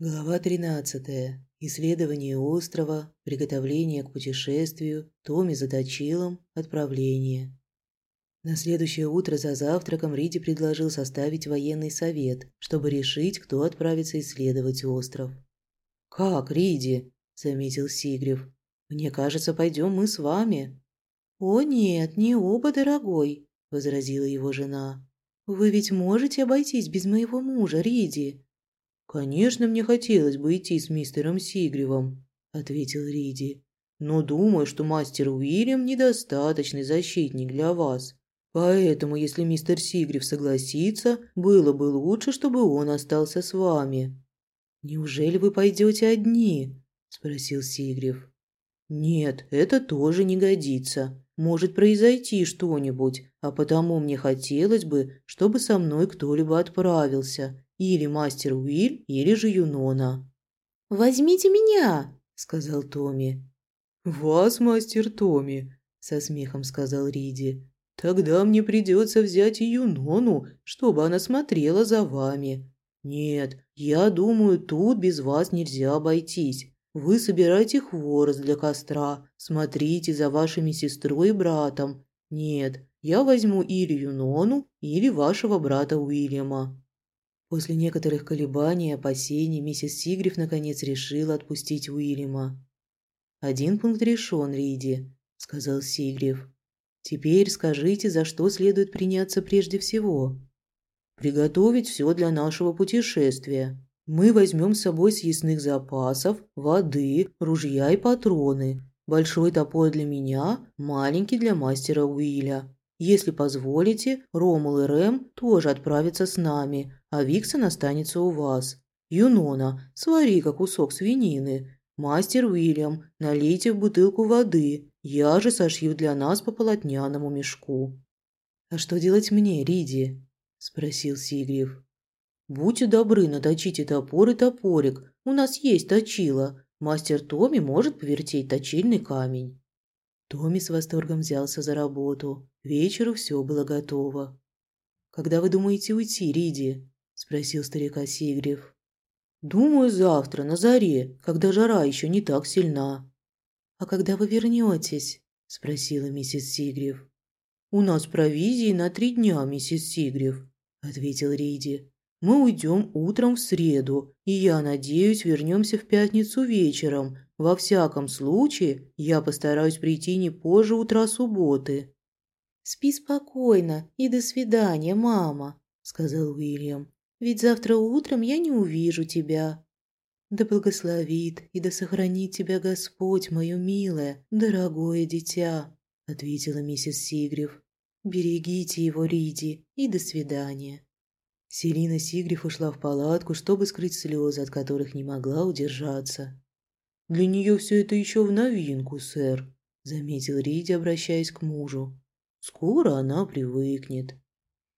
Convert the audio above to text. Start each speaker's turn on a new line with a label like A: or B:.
A: Глава 13. Исследование острова, приготовление к путешествию, Томми за точилом, отправление. На следующее утро за завтраком Риди предложил составить военный совет, чтобы решить, кто отправится исследовать остров. «Как, Риди?» – заметил Сигрев. «Мне кажется, пойдем мы с вами».
B: «О нет, не оба, дорогой», – возразила его жена. «Вы ведь можете обойтись без моего мужа, Риди?»
A: «Конечно, мне хотелось бы идти с мистером Сигревом», – ответил Риди. «Но думаю, что мастер Уильям недостаточный защитник для вас. Поэтому, если мистер Сигрев согласится, было бы лучше, чтобы он остался с вами».
B: «Неужели вы пойдете одни?» – спросил Сигрев.
A: «Нет, это тоже не годится. Может произойти что-нибудь, а потому мне хотелось бы, чтобы со мной кто-либо отправился, или мастер Уиль, или же Юнона».
B: «Возьмите меня!» – сказал Томми.
A: «Вас, мастер Томми!» – со смехом сказал Риди. «Тогда мне придется взять и Юнону, чтобы она смотрела за вами. Нет, я думаю, тут без вас нельзя обойтись. Вы собираете хворост для костра, смотрите за вашими сестрой и братом. Нет, я возьму или Юнону, или вашего брата Уильяма». После некоторых колебаний и опасений миссис Сигриф наконец решила отпустить Уильяма. «Один пункт решен, Риди», – сказал Сигриф. «Теперь скажите, за что следует приняться прежде всего?» «Приготовить все для нашего путешествия. Мы возьмем с собой съестных запасов, воды, ружья и патроны. Большой топор для меня, маленький для мастера Уиля. Если позволите, Ромул и Рэм тоже отправятся с нами, а Виксон останется у вас. Юнона, свари-ка кусок свинины. Мастер Уильям, налейте в бутылку воды. Я же сошью для нас по полотняному мешку». «А что делать мне, Риди?» – спросил Сигриф. «Будьте добры, наточите топор и топорик. У нас есть точила. Мастер Томи может повертеть точильный камень». Томми с восторгом взялся за работу. К вечеру все было готово. «Когда вы думаете уйти, Риди?» – спросил старика Сигрев. «Думаю, завтра, на заре, когда жара еще не так сильна».
B: «А когда вы вернетесь?» – спросила миссис Сигрев.
A: «У нас провизии на три дня, миссис Сигрев», – ответил Риди. «Мы уйдем утром в среду, и я надеюсь, вернемся в пятницу вечером, во всяком случае, я постараюсь прийти не позже утра субботы».
B: «Спи спокойно и до свидания, мама», – сказал Уильям. «Ведь завтра утром я не увижу тебя».
A: «Да благословит и да сохранит тебя Господь, мое милое, дорогое дитя», – ответила миссис Сигрев. «Берегите его, Риди, и до свидания». Селина Сигрев ушла в палатку, чтобы скрыть слезы, от которых не могла удержаться. «Для нее все это еще в новинку, сэр», – заметил Риди, обращаясь к мужу. «Скоро она привыкнет».